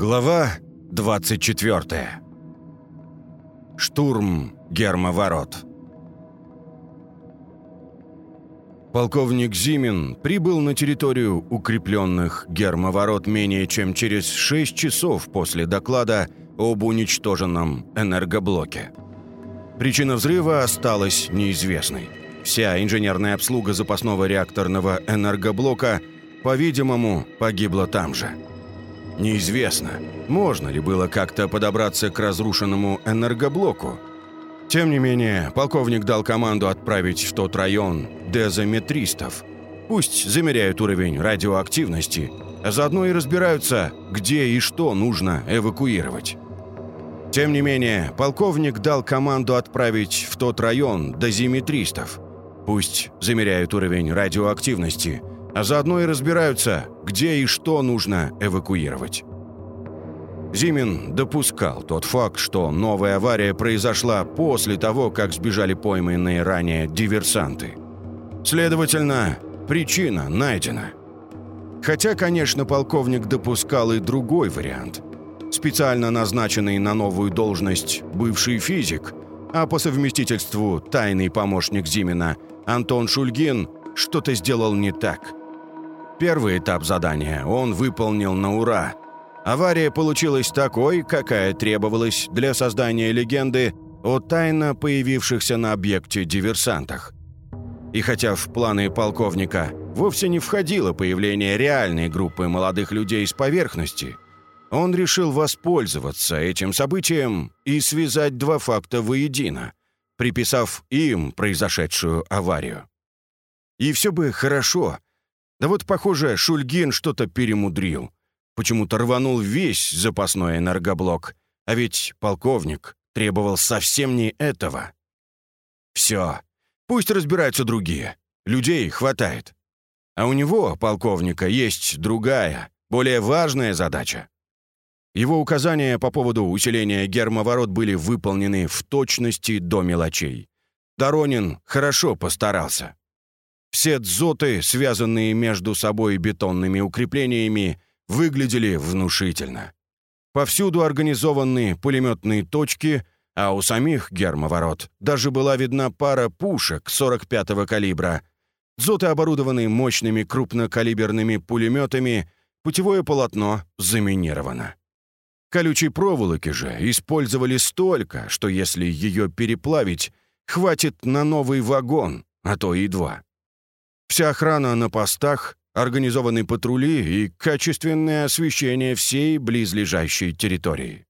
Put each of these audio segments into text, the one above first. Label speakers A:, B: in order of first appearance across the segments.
A: Глава 24. Штурм Гермоворот. Полковник Зимин прибыл на территорию укрепленных Гермоворот менее чем через 6 часов после доклада об уничтоженном энергоблоке. Причина взрыва осталась неизвестной. Вся инженерная обслуга запасного реакторного энергоблока, по-видимому, погибла там же. Неизвестно, можно ли было как-то подобраться к разрушенному энергоблоку. Тем не менее, полковник дал команду отправить в тот район дезометристов. Пусть замеряют уровень радиоактивности, а заодно и разбираются, где и что нужно эвакуировать. Тем не менее, полковник дал команду отправить в тот район дозиметристов. Пусть замеряют уровень радиоактивности, а заодно и разбираются, где и что нужно эвакуировать. Зимин допускал тот факт, что новая авария произошла после того, как сбежали пойманные ранее диверсанты. Следовательно, причина найдена. Хотя, конечно, полковник допускал и другой вариант. Специально назначенный на новую должность бывший физик, а по совместительству тайный помощник Зимина Антон Шульгин что-то сделал не так – Первый этап задания он выполнил на ура. Авария получилась такой, какая требовалась для создания легенды о тайно появившихся на объекте диверсантах. И хотя в планы полковника вовсе не входило появление реальной группы молодых людей с поверхности, он решил воспользоваться этим событием и связать два факта воедино, приписав им произошедшую аварию. И все бы хорошо – да вот, похоже, Шульгин что-то перемудрил. Почему-то рванул весь запасной энергоблок. А ведь полковник требовал совсем не этого. Все. Пусть разбираются другие. Людей хватает. А у него, полковника, есть другая, более важная задача. Его указания по поводу усиления гермоворот были выполнены в точности до мелочей. Доронин хорошо постарался. Все дзоты, связанные между собой бетонными укреплениями, выглядели внушительно. Повсюду организованы пулеметные точки, а у самих гермоворот даже была видна пара пушек 45-го калибра. Дзоты оборудованы мощными крупнокалиберными пулеметами, путевое полотно заминировано. Колючей проволоки же использовали столько, что если ее переплавить, хватит на новый вагон, а то и два. Вся охрана на постах, организованные патрули и качественное освещение всей близлежащей территории.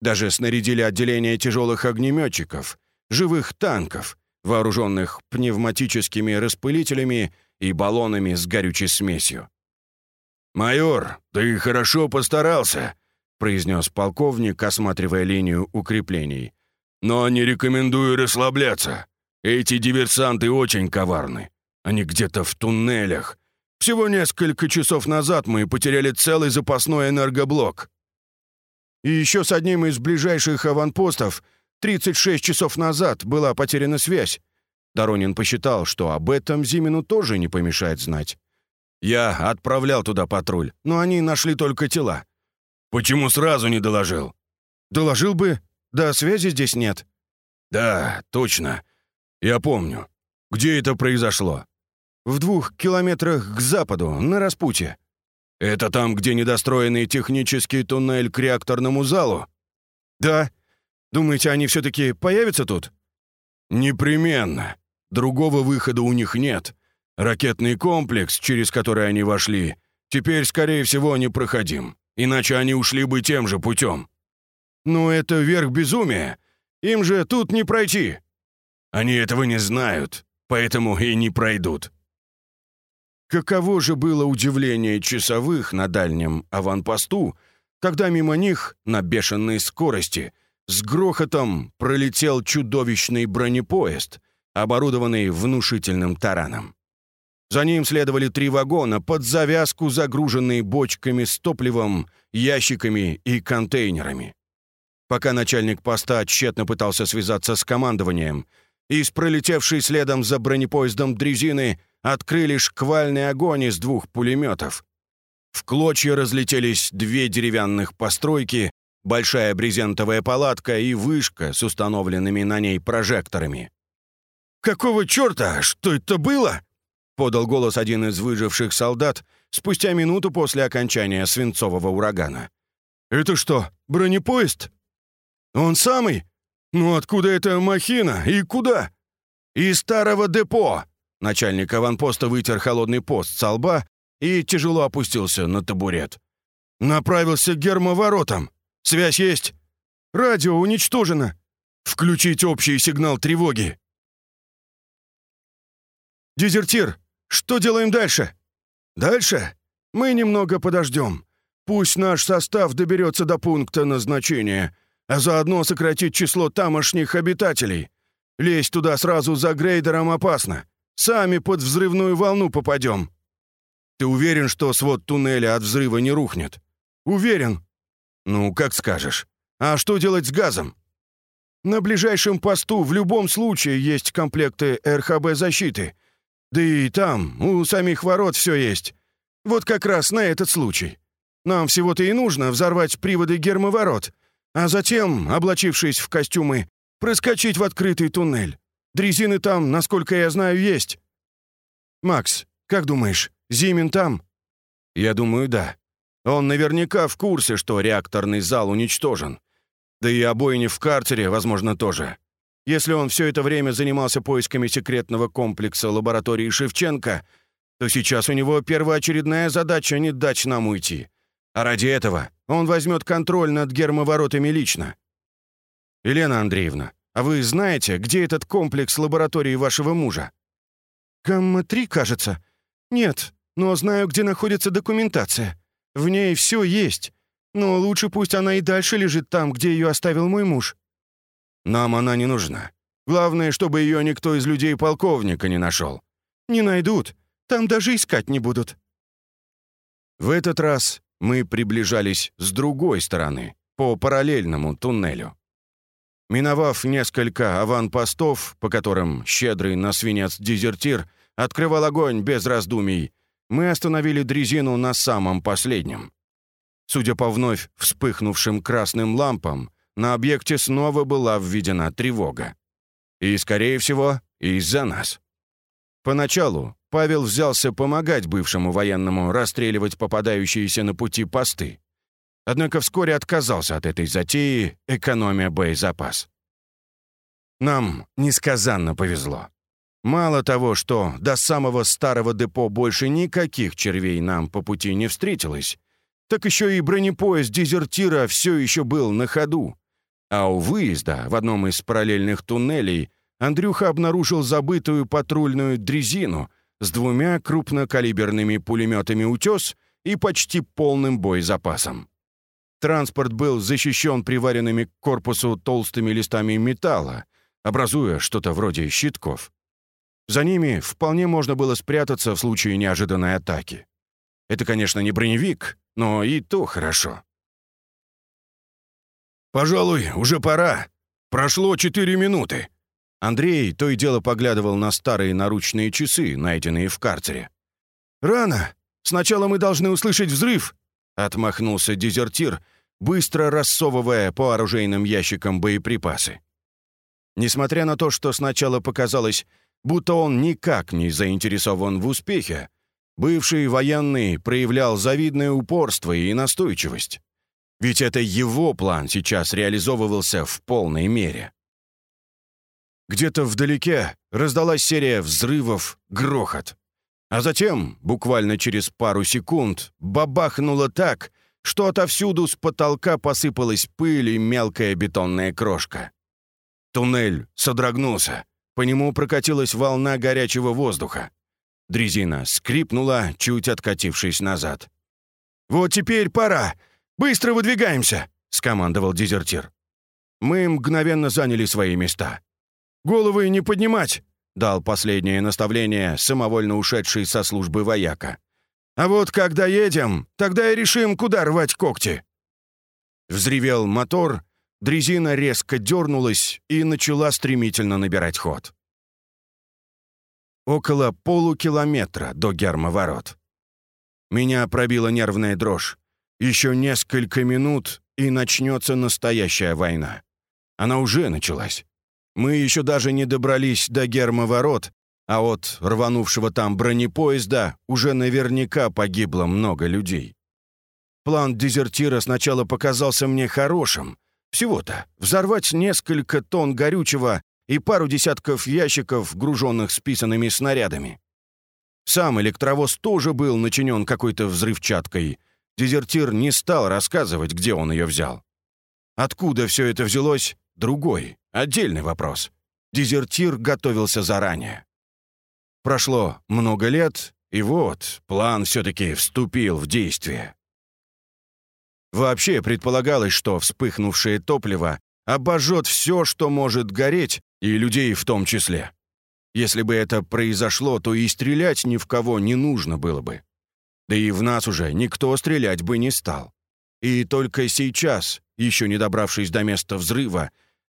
A: Даже снарядили отделение тяжелых огнеметчиков, живых танков, вооруженных пневматическими распылителями и баллонами с горючей смесью. «Майор, ты хорошо постарался», — произнес полковник, осматривая линию укреплений. «Но не рекомендую расслабляться. Эти диверсанты очень коварны. Они где-то в туннелях. Всего несколько часов назад мы потеряли целый запасной энергоблок. И еще с одним из ближайших аванпостов 36 часов назад была потеряна связь. Доронин посчитал, что об этом Зимину тоже не помешает знать. Я отправлял туда патруль, но они нашли только тела. Почему сразу не доложил? Доложил бы, да связи здесь нет. Да, точно. Я помню. Где это произошло? В двух километрах к западу, на распутье. Это там, где недостроенный технический туннель к реакторному залу? Да. Думаете, они все-таки появятся тут? Непременно. Другого выхода у них нет. Ракетный комплекс, через который они вошли, теперь, скорее всего, непроходим. Иначе они ушли бы тем же путем. Но это верх безумия. Им же тут не пройти. Они этого не знают, поэтому и не пройдут. Каково же было удивление часовых на дальнем аванпосту, когда мимо них на бешеной скорости с грохотом пролетел чудовищный бронепоезд, оборудованный внушительным тараном. За ним следовали три вагона под завязку, загруженные бочками с топливом, ящиками и контейнерами. Пока начальник поста тщетно пытался связаться с командованием, из пролетевшей следом за бронепоездом дрезины открыли шквальный огонь из двух пулеметов. В клочья разлетелись две деревянных постройки, большая брезентовая палатка и вышка с установленными на ней прожекторами. «Какого черта? Что это было?» — подал голос один из выживших солдат спустя минуту после окончания свинцового урагана. «Это что, бронепоезд?» «Он самый? Ну откуда эта махина и куда?» «Из старого депо!» Начальник аванпоста вытер холодный пост со лба и тяжело опустился на табурет. «Направился к гермоворотам. Связь есть?» «Радио уничтожено. Включить общий сигнал тревоги». «Дезертир, что делаем дальше?» «Дальше? Мы немного подождем. Пусть наш состав доберется до пункта назначения, а заодно сократить число тамошних обитателей. Лезть туда сразу за грейдером опасно. Сами под взрывную волну попадем. Ты уверен, что свод туннеля от взрыва не рухнет? Уверен. Ну, как скажешь. А что делать с газом? На ближайшем посту в любом случае есть комплекты РХБ защиты. Да и там, у самих ворот все есть. Вот как раз на этот случай. Нам всего-то и нужно взорвать приводы гермоворот, а затем, облачившись в костюмы, проскочить в открытый туннель. Дрезины там, насколько я знаю, есть. Макс, как думаешь, Зимин там? Я думаю, да. Он наверняка в курсе, что реакторный зал уничтожен. Да и обойни в картере, возможно, тоже. Если он все это время занимался поисками секретного комплекса лаборатории Шевченко, то сейчас у него первоочередная задача не дать нам уйти. А ради этого он возьмет контроль над гермоворотами лично. Елена Андреевна, а вы знаете, где этот комплекс лаборатории вашего мужа? Гамма-3, кажется. Нет, но знаю, где находится документация. В ней все есть. Но лучше пусть она и дальше лежит там, где ее оставил мой муж. Нам она не нужна. Главное, чтобы ее никто из людей полковника не нашел. Не найдут. Там даже искать не будут. В этот раз мы приближались с другой стороны, по параллельному туннелю. Миновав несколько аванпостов, по которым щедрый на свинец дезертир открывал огонь без раздумий, мы остановили дрезину на самом последнем. Судя по вновь вспыхнувшим красным лампам, на объекте снова была введена тревога. И, скорее всего, из-за нас. Поначалу Павел взялся помогать бывшему военному расстреливать попадающиеся на пути посты. Однако вскоре отказался от этой затеи, экономя боезапас. Нам несказанно повезло. Мало того, что до самого старого депо больше никаких червей нам по пути не встретилось, так еще и бронепоезд дезертира все еще был на ходу. А у выезда в одном из параллельных туннелей Андрюха обнаружил забытую патрульную дрезину — с двумя крупнокалиберными пулеметами «Утес» и почти полным боезапасом. Транспорт был защищен приваренными к корпусу толстыми листами металла, образуя что-то вроде щитков. За ними вполне можно было спрятаться в случае неожиданной атаки. Это, конечно, не броневик, но и то хорошо. «Пожалуй, уже пора. Прошло четыре минуты», Андрей то и дело поглядывал на старые наручные часы, найденные в карцере. «Рано! Сначала мы должны услышать взрыв!» — отмахнулся дезертир, быстро рассовывая по оружейным ящикам боеприпасы. Несмотря на то, что сначала показалось, будто он никак не заинтересован в успехе, бывший военный проявлял завидное упорство и настойчивость. Ведь это его план сейчас реализовывался в полной мере. Где-то вдалеке раздалась серия взрывов, грохот. А затем, буквально через пару секунд, бабахнуло так, что отовсюду с потолка посыпалась пыль и мелкая бетонная крошка. Туннель содрогнулся. По нему прокатилась волна горячего воздуха. Дрезина скрипнула, чуть откатившись назад. «Вот теперь пора! Быстро выдвигаемся!» — скомандовал дезертир. Мы мгновенно заняли свои места. «Головы не поднимать!» — дал последнее наставление самовольно ушедший со службы вояка. «А вот когда едем, тогда и решим, куда рвать когти!» Взревел мотор, дрезина резко дернулась и начала стремительно набирать ход. Около полукилометра до гермоворот. Меня пробила нервная дрожь. Еще несколько минут, и начнется настоящая война. Она уже началась. Мы еще даже не добрались до гермоворот, а от рванувшего там бронепоезда уже наверняка погибло много людей. План дезертира сначала показался мне хорошим. Всего-то взорвать несколько тонн горючего и пару десятков ящиков, груженных списанными снарядами. Сам электровоз тоже был начинен какой-то взрывчаткой. Дезертир не стал рассказывать, где он ее взял. Откуда все это взялось — другой, отдельный вопрос. Дезертир готовился заранее. Прошло много лет, и вот план все-таки вступил в действие. Вообще предполагалось, что вспыхнувшее топливо обожжет все, что может гореть, и людей в том числе. Если бы это произошло, то и стрелять ни в кого не нужно было бы. Да и в нас уже никто стрелять бы не стал. И только сейчас, еще не добравшись до места взрыва,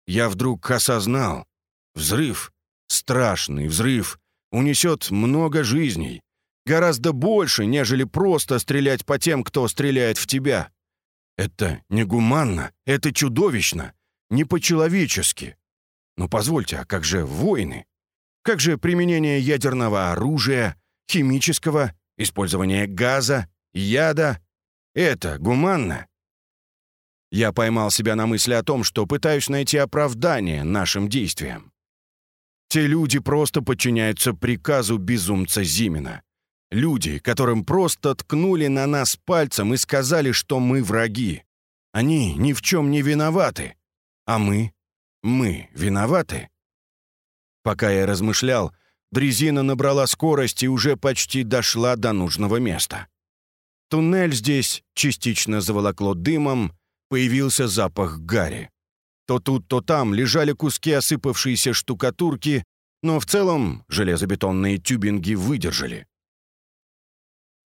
A: я вдруг осознал. Взрыв, страшный взрыв, унесет много жизней. Гораздо больше, нежели просто стрелять по тем, кто стреляет в тебя. Это негуманно, это чудовищно, не по-человечески. Но позвольте, а как же войны? Как же применение ядерного оружия, химического, использование газа, яда? Это гуманно? Я поймал себя на мысли о том, что пытаюсь найти оправдание нашим действиям. Те люди просто подчиняются приказу безумца Зимина. Люди, которым просто ткнули на нас пальцем и сказали, что мы враги. Они ни в чем не виноваты. А мы? Мы виноваты? Пока я размышлял, дрезина набрала скорость и уже почти дошла до нужного места. Туннель здесь частично заволокло дымом, появился запах гари. То тут, то там лежали куски осыпавшейся штукатурки, но в целом железобетонные тюбинги выдержали.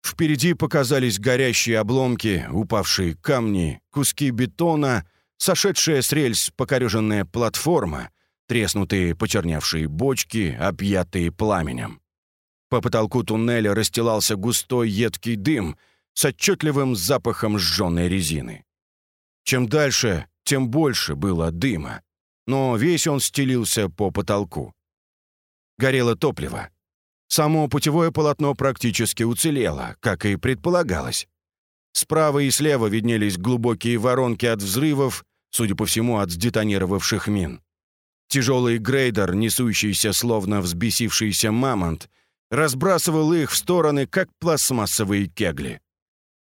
A: Впереди показались горящие обломки, упавшие камни, куски бетона, сошедшая с рельс покореженная платформа, треснутые почерневшие бочки, объятые пламенем. По потолку туннеля расстилался густой едкий дым с отчетливым запахом сжженной резины. Чем дальше, тем больше было дыма, но весь он стелился по потолку. Горело топливо. Само путевое полотно практически уцелело, как и предполагалось. Справа и слева виднелись глубокие воронки от взрывов, судя по всему, от сдетонировавших мин. Тяжелый грейдер, несущийся словно взбесившийся мамонт, разбрасывал их в стороны, как пластмассовые кегли.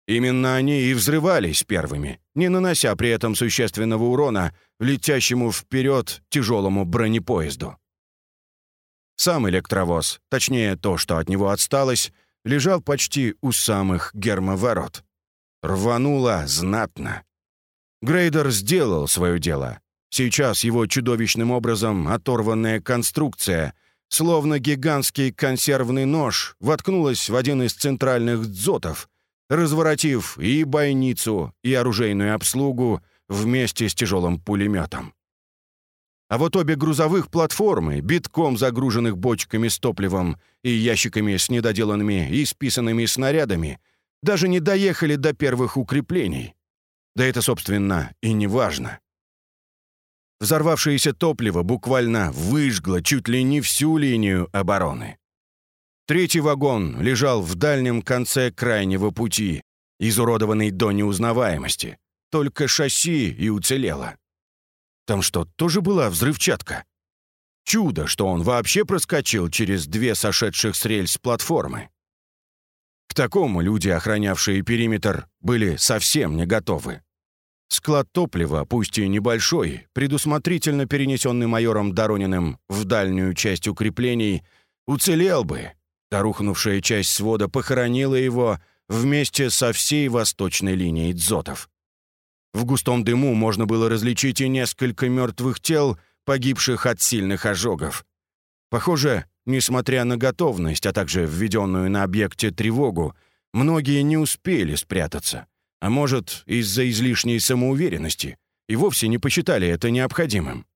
A: Именно они и взрывались первыми, не нанося при этом существенного урона летящему вперед тяжелому бронепоезду. Сам электровоз, точнее то, что от него отсталось, лежал почти у самых гермоворот. Рвануло знатно. Грейдер сделал свое дело. Сейчас его чудовищным образом оторванная конструкция, словно гигантский консервный нож, воткнулась в один из центральных дзотов, разворотив и бойницу, и оружейную обслугу вместе с тяжелым пулеметом. А вот обе грузовых платформы, битком загруженных бочками с топливом и ящиками с недоделанными и списанными снарядами, даже не доехали до первых укреплений. Да это, собственно, и не важно. Взорвавшееся топливо буквально выжгло чуть ли не всю линию обороны. Третий вагон лежал в дальнем конце крайнего пути, изуродованный до неузнаваемости. Только шасси и уцелело. Там что, тоже была взрывчатка? Чудо, что он вообще проскочил через две сошедших с рельс платформы. К такому люди, охранявшие периметр, были совсем не готовы. Склад топлива, пусть и небольшой, предусмотрительно перенесенный майором Дорониным в дальнюю часть укреплений, уцелел бы. Дорухнувшая часть свода похоронила его вместе со всей восточной линией дзотов. В густом дыму можно было различить и несколько мертвых тел, погибших от сильных ожогов. Похоже, несмотря на готовность, а также введенную на объекте тревогу, многие не успели спрятаться. А может, из-за излишней самоуверенности, и вовсе не посчитали это необходимым.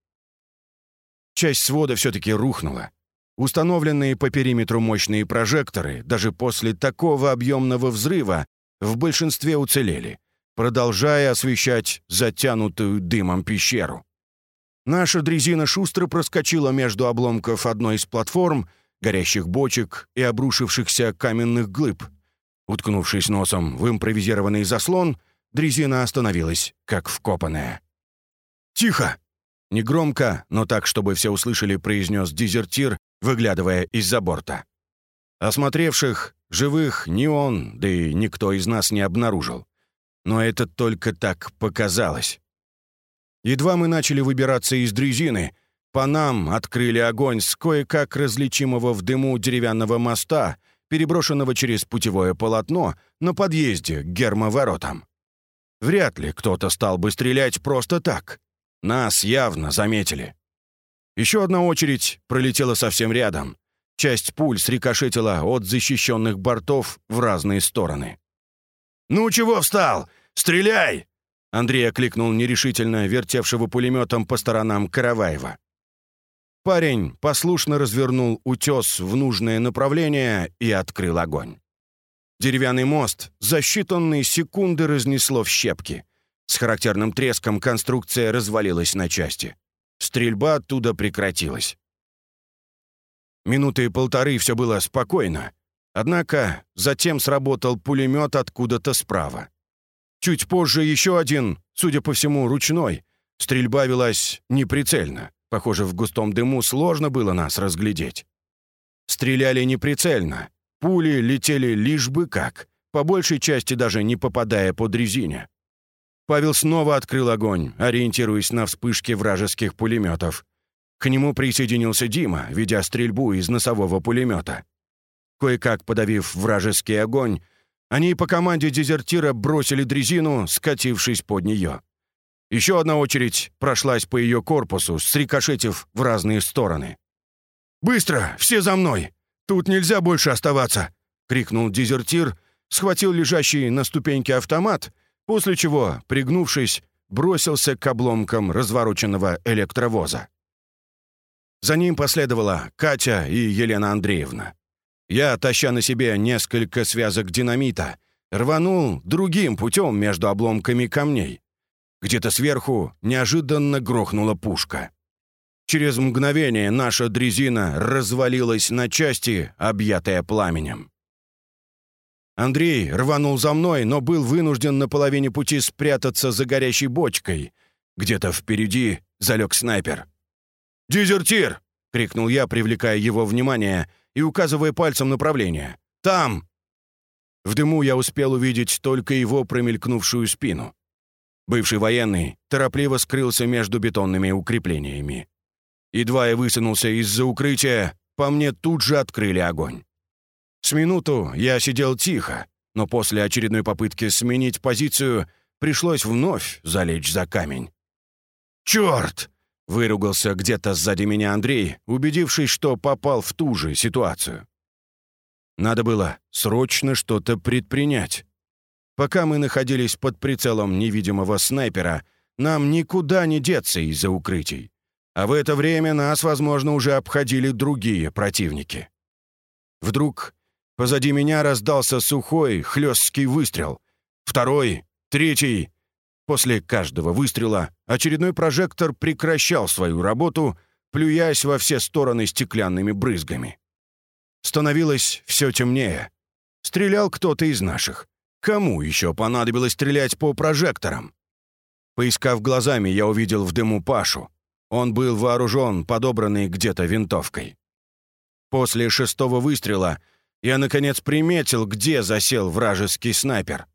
A: Часть свода все-таки рухнула. Установленные по периметру мощные прожекторы даже после такого объемного взрыва в большинстве уцелели, продолжая освещать затянутую дымом пещеру. Наша дрезина шустро проскочила между обломков одной из платформ, горящих бочек и обрушившихся каменных глыб. Уткнувшись носом в импровизированный заслон, дрезина остановилась, как вкопанная. «Тихо!» Негромко, но так, чтобы все услышали, произнес дезертир, выглядывая из-за борта. Осмотревших, живых, ни он, да и никто из нас не обнаружил. Но это только так показалось. Едва мы начали выбираться из дрезины, по нам открыли огонь с кое-как различимого в дыму деревянного моста, переброшенного через путевое полотно на подъезде к гермоворотам. Вряд ли кто-то стал бы стрелять просто так. Нас явно заметили. Еще одна очередь пролетела совсем рядом. Часть пуль срикошетила от защищенных бортов в разные стороны. «Ну чего встал? Стреляй!» Андрей окликнул нерешительно вертевшего пулеметом по сторонам Караваева. Парень послушно развернул утес в нужное направление и открыл огонь. Деревянный мост за считанные секунды разнесло в щепки. С характерным треском конструкция развалилась на части. Стрельба оттуда прекратилась. Минуты полторы все было спокойно. Однако затем сработал пулемет откуда-то справа. Чуть позже еще один, судя по всему, ручной. Стрельба велась неприцельно. Похоже, в густом дыму сложно было нас разглядеть. Стреляли неприцельно. Пули летели лишь бы как, по большей части даже не попадая под резине. Павел снова открыл огонь, ориентируясь на вспышки вражеских пулеметов. К нему присоединился Дима, ведя стрельбу из носового пулемета. Кое-как подавив вражеский огонь, они по команде дезертира бросили дрезину, скатившись под нее. Еще одна очередь прошлась по ее корпусу, срикошетив в разные стороны. «Быстро! Все за мной! Тут нельзя больше оставаться!» — крикнул дезертир, схватил лежащий на ступеньке автомат, после чего, пригнувшись, бросился к обломкам развороченного электровоза. За ним последовала Катя и Елена Андреевна. Я, таща на себе несколько связок динамита, рванул другим путем между обломками камней. Где-то сверху неожиданно грохнула пушка. Через мгновение наша дрезина развалилась на части, объятая пламенем. Андрей рванул за мной, но был вынужден на половине пути спрятаться за горящей бочкой. Где-то впереди залег снайпер. «Дезертир!» — крикнул я, привлекая его внимание — и указывая пальцем направление. «Там!» В дыму я успел увидеть только его промелькнувшую спину. Бывший военный торопливо скрылся между бетонными укреплениями. Едва я высунулся из-за укрытия, по мне тут же открыли огонь. С минуту я сидел тихо, но после очередной попытки сменить позицию пришлось вновь залечь за камень. «Черт!» Выругался где-то сзади меня Андрей, убедившись, что попал в ту же ситуацию. Надо было срочно что-то предпринять. Пока мы находились под прицелом невидимого снайпера, нам никуда не деться из-за укрытий. А в это время нас, возможно, уже обходили другие противники. Вдруг позади меня раздался сухой, хлесткий выстрел. Второй, третий. После каждого выстрела очередной прожектор прекращал свою работу, плюясь во все стороны стеклянными брызгами. Становилось все темнее. Стрелял кто-то из наших. Кому еще понадобилось стрелять по прожекторам? Поискав глазами, я увидел в дыму Пашу. Он был вооружен, подобранный где-то винтовкой. После шестого выстрела я, наконец, приметил, где засел вражеский снайпер.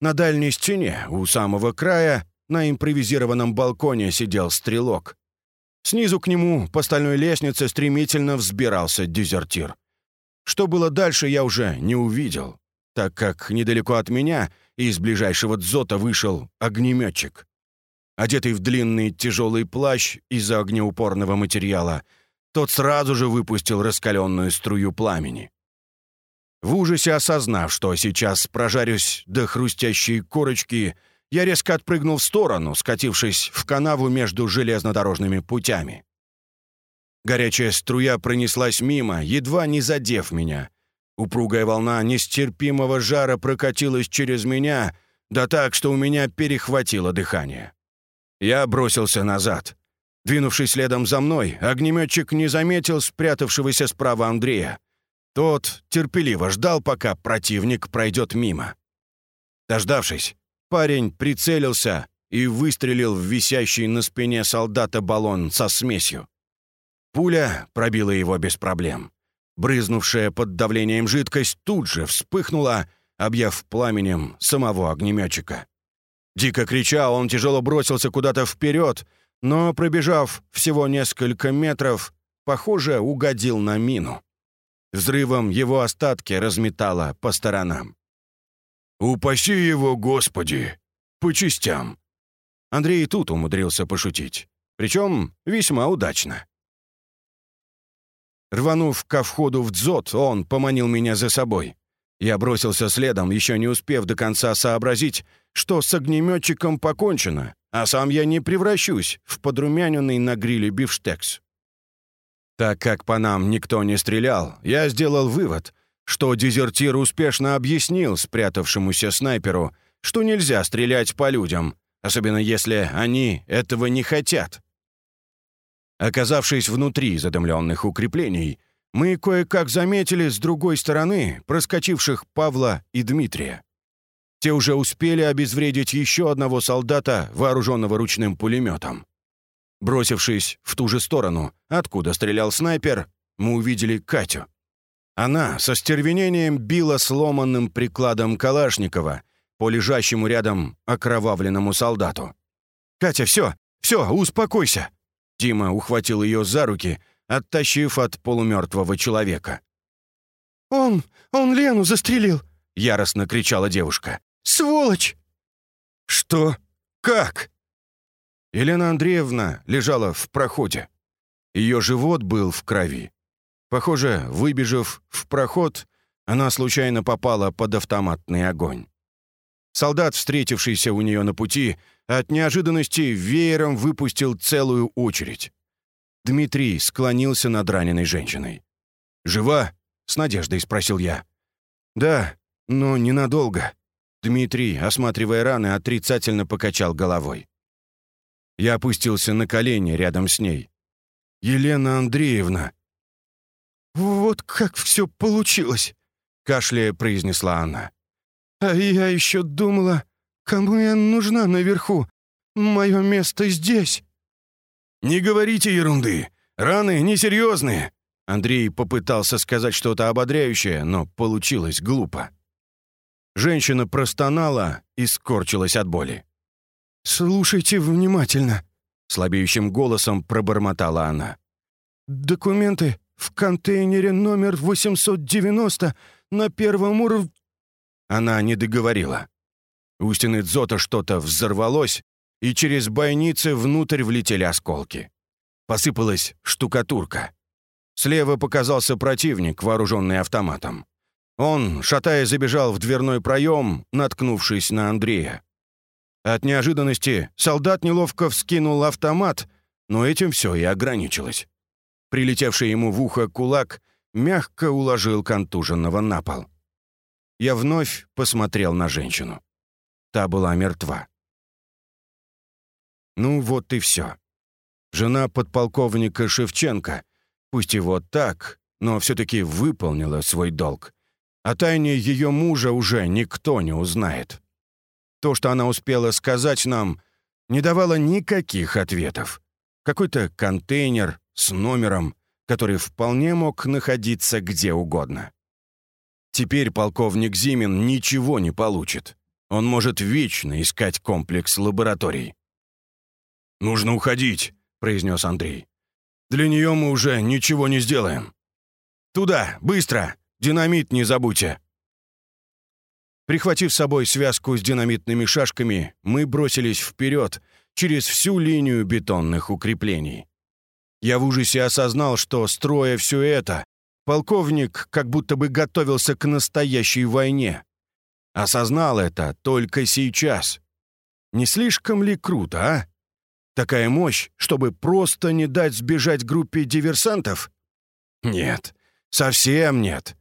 A: На дальней стене, у самого края, на импровизированном балконе сидел стрелок. Снизу к нему по стальной лестнице стремительно взбирался дезертир. Что было дальше, я уже не увидел, так как недалеко от меня из ближайшего дзота вышел огнеметчик. Одетый в длинный тяжелый плащ из огнеупорного материала, тот сразу же выпустил раскаленную струю пламени. В ужасе осознав, что сейчас прожарюсь до хрустящей корочки, я резко отпрыгнул в сторону, скатившись в канаву между железнодорожными путями. Горячая струя пронеслась мимо, едва не задев меня. Упругая волна нестерпимого жара прокатилась через меня, да так, что у меня перехватило дыхание. Я бросился назад. Двинувшись следом за мной, огнеметчик не заметил спрятавшегося справа Андрея. Тот терпеливо ждал, пока противник пройдет мимо. Дождавшись, парень прицелился и выстрелил в висящий на спине солдата баллон со смесью. Пуля пробила его без проблем. Брызнувшая под давлением жидкость тут же вспыхнула, объяв пламенем самого огнеметчика. Дико крича, он тяжело бросился куда-то вперед, но, пробежав всего несколько метров, похоже, угодил на мину. Взрывом его остатки разметало по сторонам. «Упаси его, Господи! По частям!» Андрей тут умудрился пошутить. Причем весьма удачно. Рванув ко входу в дзот, он поманил меня за собой. Я бросился следом, еще не успев до конца сообразить, что с огнеметчиком покончено, а сам я не превращусь в подрумяненный на гриле бифштекс. Так как по нам никто не стрелял, я сделал вывод, что дезертир успешно объяснил спрятавшемуся снайперу, что нельзя стрелять по людям, особенно если они этого не хотят. Оказавшись внутри задымленных укреплений, мы кое-как заметили с другой стороны проскочивших Павла и Дмитрия. Те уже успели обезвредить еще одного солдата, вооруженного ручным пулеметом. Бросившись в ту же сторону, откуда стрелял снайпер, мы увидели Катю. Она со стервенением била сломанным прикладом Калашникова по лежащему рядом окровавленному солдату. «Катя, все, все, успокойся!» Дима ухватил ее за руки, оттащив от полумертвого человека.
B: «Он, он Лену застрелил!»
A: — яростно кричала девушка.
B: «Сволочь!»
A: «Что? Как?» Елена Андреевна лежала в проходе. Ее живот был в крови. Похоже, выбежав в проход, она случайно попала под автоматный огонь. Солдат, встретившийся у нее на пути, от неожиданности веером выпустил целую очередь. Дмитрий склонился над раненой женщиной. «Жива?» — с надеждой спросил я. «Да, но ненадолго». Дмитрий, осматривая раны, отрицательно покачал головой. Я опустился на колени рядом с ней. «Елена Андреевна!»
B: «Вот как все получилось!» — кашляя произнесла она. «А я еще думала, кому я нужна наверху. Мое место здесь».
A: «Не говорите ерунды. Раны несерьезные». Андрей попытался сказать что-то ободряющее, но получилось глупо. Женщина простонала и скорчилась от боли.
B: «Слушайте внимательно», — слабеющим голосом пробормотала она. «Документы в контейнере номер 890 на первом уровне...»
A: Она не договорила. У стены дзота что-то взорвалось, и через бойницы внутрь влетели осколки. Посыпалась штукатурка. Слева показался противник, вооруженный автоматом. Он, шатая, забежал в дверной проем, наткнувшись на Андрея. От неожиданности солдат неловко вскинул автомат, но этим все и ограничилось. Прилетевший ему в ухо кулак мягко уложил контуженного на пол. Я вновь посмотрел на женщину. Та была мертва. Ну вот и все. Жена подполковника Шевченко, пусть и вот так, но все-таки выполнила свой долг. О тайне ее мужа уже никто не узнает. То, что она успела сказать нам, не давало никаких ответов. Какой-то контейнер с номером, который вполне мог находиться где угодно. Теперь полковник Зимин ничего не получит. Он может вечно искать комплекс лабораторий. «Нужно уходить», — произнес Андрей. «Для нее мы уже ничего не сделаем». «Туда, быстро! Динамит не забудьте!» Прихватив с собой связку с динамитными шашками, мы бросились вперед через всю линию бетонных укреплений. Я в ужасе осознал, что, строя все это, полковник как будто бы готовился к настоящей войне. Осознал это только сейчас. Не слишком ли круто, а? Такая мощь, чтобы просто не дать сбежать группе диверсантов? Нет, совсем нет.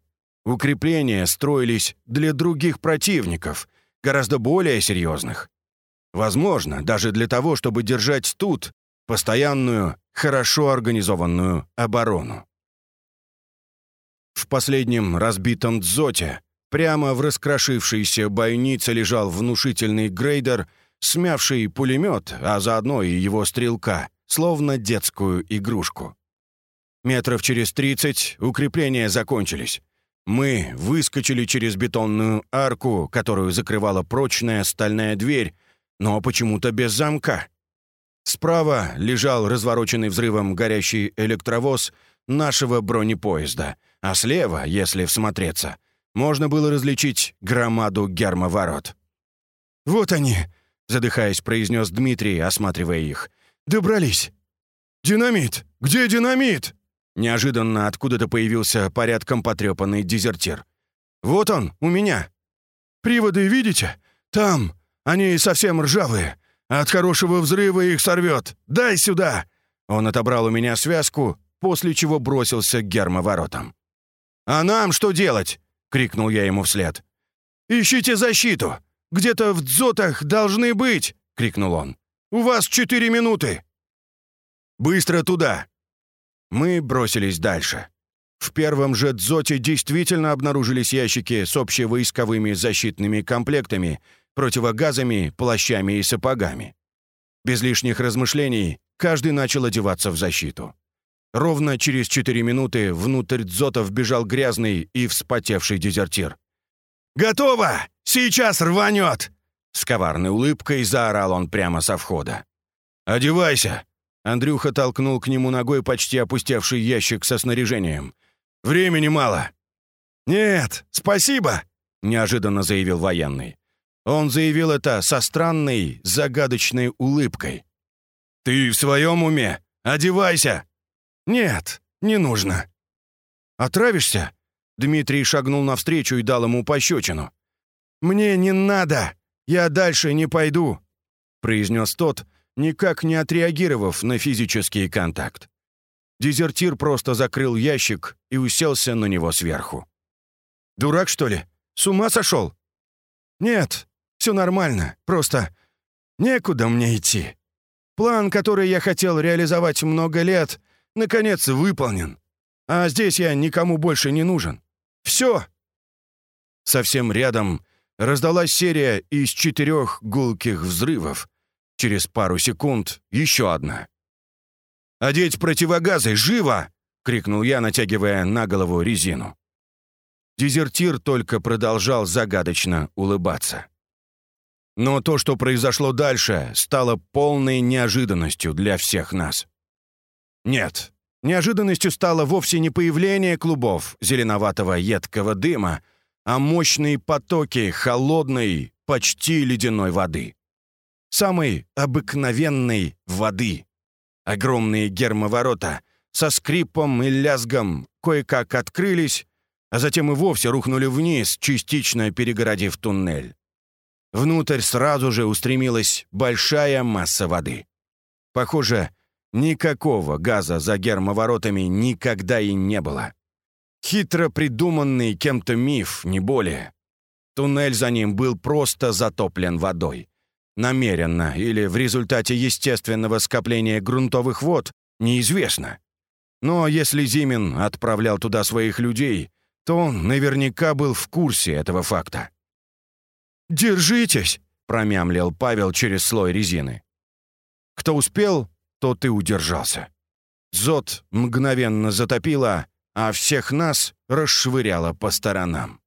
A: Укрепления строились для других противников, гораздо более серьезных. Возможно, даже для того, чтобы держать тут постоянную, хорошо организованную оборону. В последнем разбитом дзоте прямо в раскрошившейся бойнице лежал внушительный грейдер, смявший пулемет, а заодно и его стрелка, словно детскую игрушку. Метров через тридцать укрепления закончились. Мы выскочили через бетонную арку, которую закрывала прочная стальная дверь, но почему-то без замка. Справа лежал развороченный взрывом горящий электровоз нашего бронепоезда, а слева, если всмотреться, можно было различить громаду гермоворот.
B: «Вот они!» — задыхаясь, произнес Дмитрий, осматривая их. «Добрались!» «Динамит! Где динамит?» Неожиданно откуда-то появился порядком потрепанный дезертир. «Вот он, у меня!» «Приводы видите? Там! Они совсем ржавые. От хорошего взрыва их сорвет. Дай сюда!» Он отобрал у меня связку, после чего бросился к гермоворотам. «А нам что делать?» — крикнул я ему вслед. «Ищите защиту! Где-то в дзотах должны быть!» — крикнул он. «У вас четыре минуты!» «Быстро туда!» Мы бросились дальше. В первом же дзоте действительно обнаружились ящики с общевойсковыми защитными комплектами, противогазами, плащами и сапогами. Без лишних размышлений каждый начал одеваться в защиту. Ровно через четыре минуты внутрь дзота вбежал грязный и вспотевший дезертир. «Готово! Сейчас рванет!» С коварной улыбкой заорал он прямо со входа. «Одевайся!» Андрюха толкнул к нему ногой почти опустевший ящик со снаряжением. «Времени мало!» «Нет, спасибо!» — неожиданно заявил военный. Он заявил это со странной, загадочной улыбкой. «Ты в своем уме? Одевайся!» «Нет, не нужно». «Отравишься?» Дмитрий шагнул навстречу и дал ему пощечину. «Мне не надо! Я дальше не пойду!» произнес тот, никак не отреагировав на физический контакт. Дезертир просто закрыл ящик и уселся на него сверху. «Дурак, что ли? С ума сошел?» «Нет, все нормально, просто некуда мне идти. План, который я хотел реализовать много лет, наконец выполнен. А здесь я никому больше не нужен. Все!» Совсем рядом раздалась серия из четырех гулких взрывов. Через пару секунд еще одна. «Одеть противогазы! Живо!» — крикнул я, натягивая на голову резину. Дезертир только продолжал загадочно улыбаться. Но то, что произошло дальше, стало полной неожиданностью для всех нас. Нет, неожиданностью стало вовсе не появление клубов зеленоватого едкого дыма, а мощные потоки холодной, почти ледяной воды. Самой обыкновенной воды. Огромные гермоворота со скрипом и лязгом кое-как открылись, а затем и вовсе рухнули вниз, частично перегородив туннель. Внутрь сразу же устремилась большая масса воды. Похоже, никакого газа за гермоворотами никогда и не было. Хитро придуманный кем-то миф, не более. Туннель за ним был просто затоплен водой. Намеренно или в результате естественного скопления грунтовых вод, неизвестно. Но если Зимин отправлял туда своих людей, то он наверняка был в курсе этого факта. «Держитесь!» — промямлил Павел через слой резины. Кто успел, тот и удержался. Зод мгновенно затопило, а всех нас расшвыряло по сторонам.